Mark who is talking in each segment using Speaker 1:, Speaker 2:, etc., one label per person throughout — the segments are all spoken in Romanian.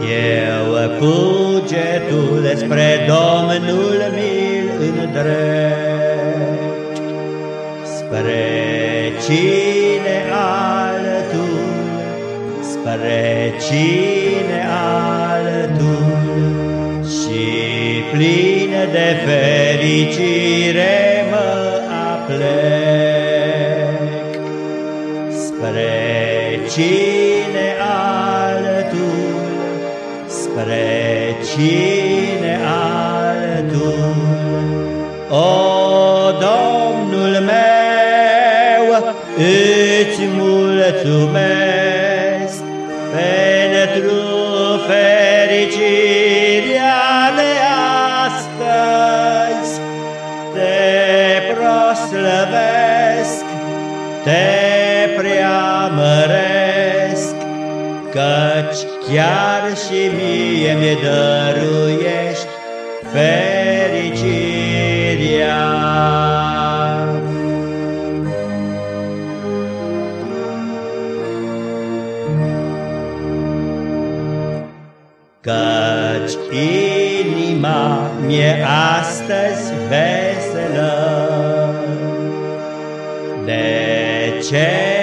Speaker 1: Eu cugetul despre Domnul mil îndrept, Spre cine altul, spre cine altul, Și plin de fericire mă aplec, Spre cine spre cine altul O, Domnul meu, îți mulțumesc pentru fericirea de astăzi. Te proslăvesc, te căci chiar și mie mi dăruiești fericirea. Căci inima mi-e astăzi veselă. De ce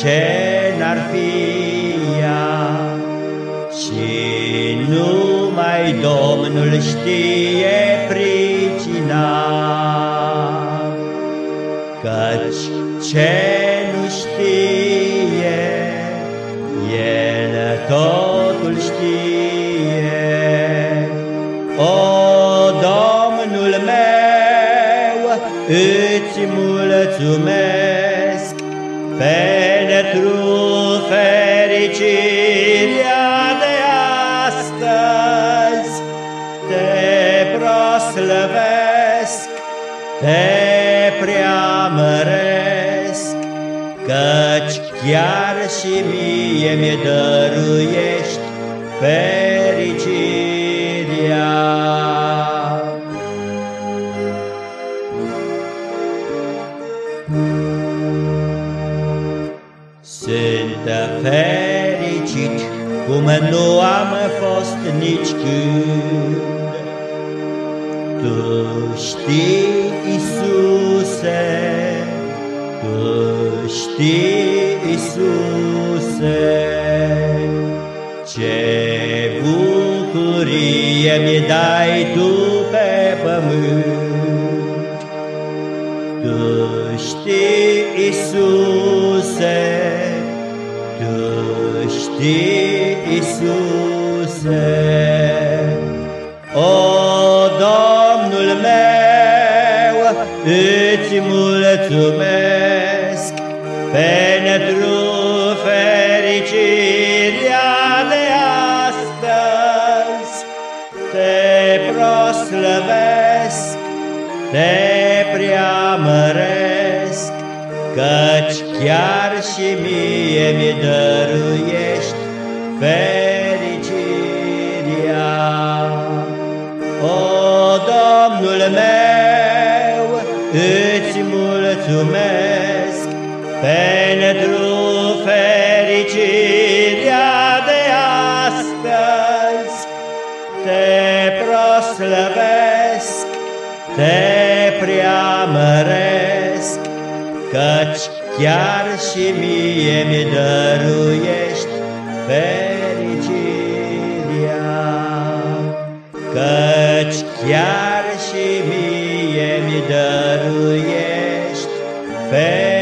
Speaker 1: ce n-ar fi ea? Și numai Domnul știe pricina. Căci ce nu știe, El totul știe. O, Domnul meu, îți mulțumesc pentru fericirea de astăzi. Te proslăvesc, te preamăresc, Căci chiar și mie mi dăruiești fericirea. Sunt fericit cum nu am fost nici când. Tu știi, Iisuse, Tu știi, Iisuse, ce bucurie mi dai Tu pe pământ. Tu știi, Iisuse, Tu știi, Iisuse, O, Domnul meu, îți mulțumesc pentru fericirea de astăzi. Te proslăvesc, te preamăresc, Căci chiar și mie mi dăruiești fericirea. O, Domnul meu, îți mulțumesc pentru fericirea de astăzi. Te proslăvesc, te preamăresc, Căci chiar și mie mi dăruiești fericirea. Căci chiar și mie mi dăruiești fericirea.